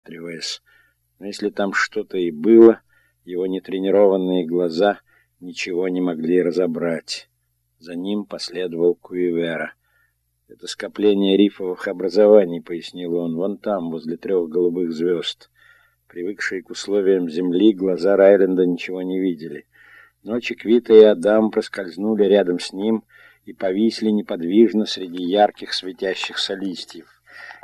осматриваясь. Но если там что-то и было, его нетренированные глаза ничего не могли разобрать. За ним последовал Куивера. «Это скопление рифовых образований», — пояснил он, — «вон там, возле трех голубых звезд». Привыкшие к условиям Земли, глаза Райленда ничего не видели. Ночи Квита и Адам проскользнули рядом с ним и повисли неподвижно среди ярких светящихся листьев.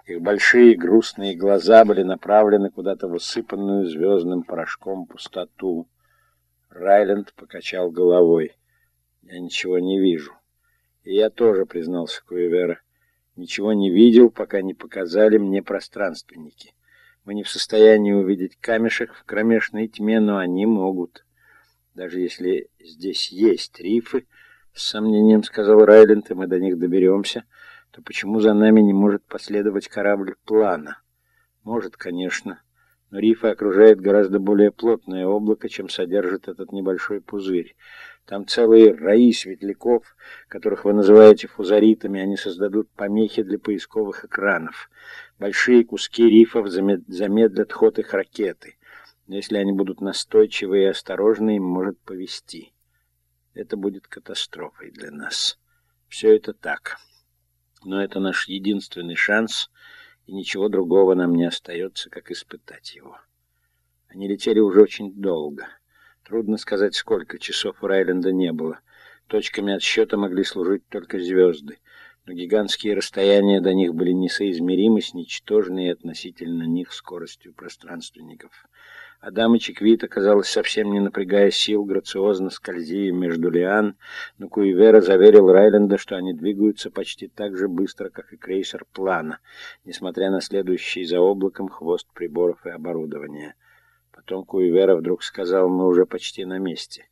Их большие грустные глаза были направлены куда-то в усыпанную звездным порошком пустоту. Райленд покачал головой. «Я ничего не вижу». «И я тоже», — признался Куевера. «Ничего не видел, пока не показали мне пространственники». Мы не в состоянии увидеть камешек в кромешной тьме, но они могут. Даже если здесь есть рифы, с сомнением сказал Райленд, и мы до них доберемся, то почему за нами не может последовать корабль плана? Может, конечно, но рифы окружает гораздо более плотное облако, чем содержит этот небольшой пузырь. Там целые раи светляков, которых вы называете фузаритами, они создадут помехи для поисковых экранов. Большие куски рифов замедлят ход их ракеты. Но если они будут настойчивы и осторожны, им может повести. Это будет катастрофой для нас. Все это так. Но это наш единственный шанс, и ничего другого нам не остается, как испытать его. Они летели уже очень долго. Трудно сказать, сколько часов у Райленда не было. Точками отсчета могли служить только звезды но гигантские расстояния до них были несоизмеримы с ничтожной относительно них скоростью пространственников. Адам и Чиквита, казалось, совсем не напрягая сил, грациозно скользили между лиан, но Куивера заверил Райленда, что они двигаются почти так же быстро, как и крейсер плана, несмотря на следующий за облаком хвост приборов и оборудования. Потом Куивера вдруг сказал, мы уже почти на месте.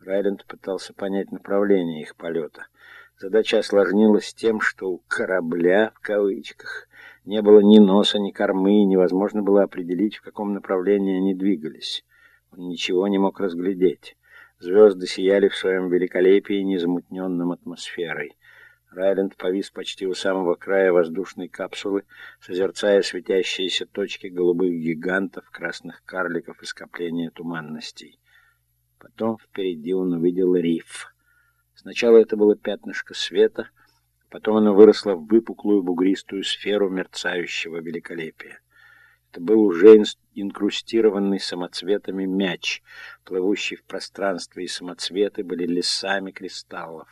Райленд пытался понять направление их полета — Задача осложнилась тем, что у «корабля» в кавычках не было ни носа, ни кормы, и невозможно было определить, в каком направлении они двигались. Он ничего не мог разглядеть. Звезды сияли в своем великолепии, незамутненном атмосферой. Райленд повис почти у самого края воздушной капсулы, созерцая светящиеся точки голубых гигантов, красных карликов и скопления туманностей. Потом впереди он увидел риф — Сначала это было пятнышко света, потом оно выросло в выпуклую бугристую сферу мерцающего великолепия. Это был уже инкрустированный самоцветами мяч, плывущий в пространстве, и самоцветы были лесами кристаллов.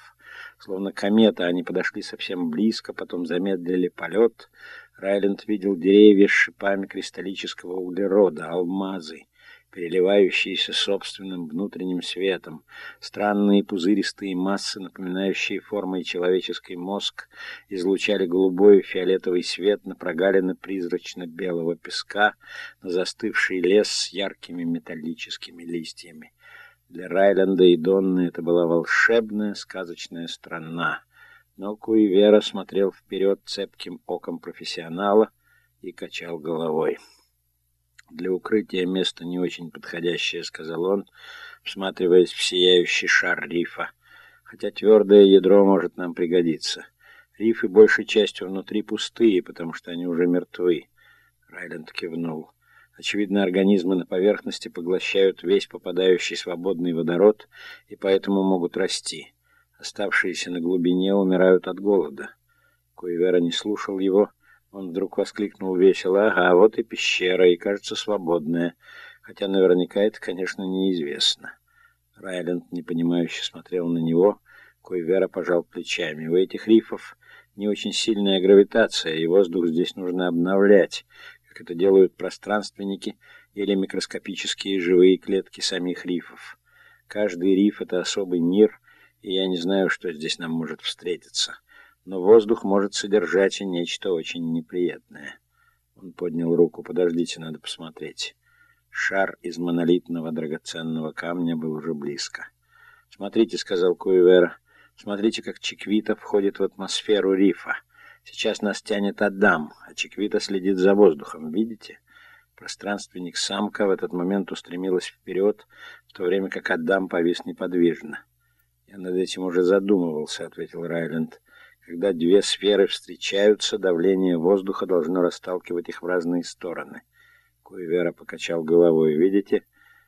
Словно комета, они подошли совсем близко, потом замедлили полет. Райленд видел деревья с шипами кристаллического углерода, алмазы переливающиеся собственным внутренним светом. Странные пузыристые массы, напоминающие формой человеческий мозг, излучали голубой и фиолетовый свет на прогалины призрачно-белого песка, на застывший лес с яркими металлическими листьями. Для Райленда и Донны это была волшебная сказочная страна. Но Куивера смотрел вперед цепким оком профессионала и качал головой. «Для укрытия место не очень подходящее», — сказал он, всматриваясь в сияющий шар рифа. «Хотя твердое ядро может нам пригодиться. Рифы большей частью внутри пустые, потому что они уже мертвы». Райленд кивнул. Очевидно, организмы на поверхности поглощают весь попадающий свободный водород и поэтому могут расти. Оставшиеся на глубине умирают от голода. Куивера не слушал его, он вдруг воскликнул весело. «Ага, вот и пещера, и, кажется, свободная. Хотя наверняка это, конечно, неизвестно». Райленд непонимающе смотрел на него. Койвера пожал плечами. «У этих рифов не очень сильная гравитация, и воздух здесь нужно обновлять, как это делают пространственники или микроскопические живые клетки самих рифов. Каждый риф — это особый мир, и я не знаю, что здесь нам может встретиться» но воздух может содержать и нечто очень неприятное. Он поднял руку. «Подождите, надо посмотреть». Шар из монолитного драгоценного камня был уже близко. «Смотрите», — сказал Куивера, — «смотрите, как Чиквита входит в атмосферу рифа. Сейчас нас тянет Адам, а Чиквита следит за воздухом. Видите?» Пространственник-самка в этот момент устремилась вперед, в то время как Адам повис неподвижно. «Я над этим уже задумывался», — ответил Райленд. Когда две сферы встречаются, давление воздуха должно расталкивать их в разные стороны. Куевера покачал головой. «Видите?»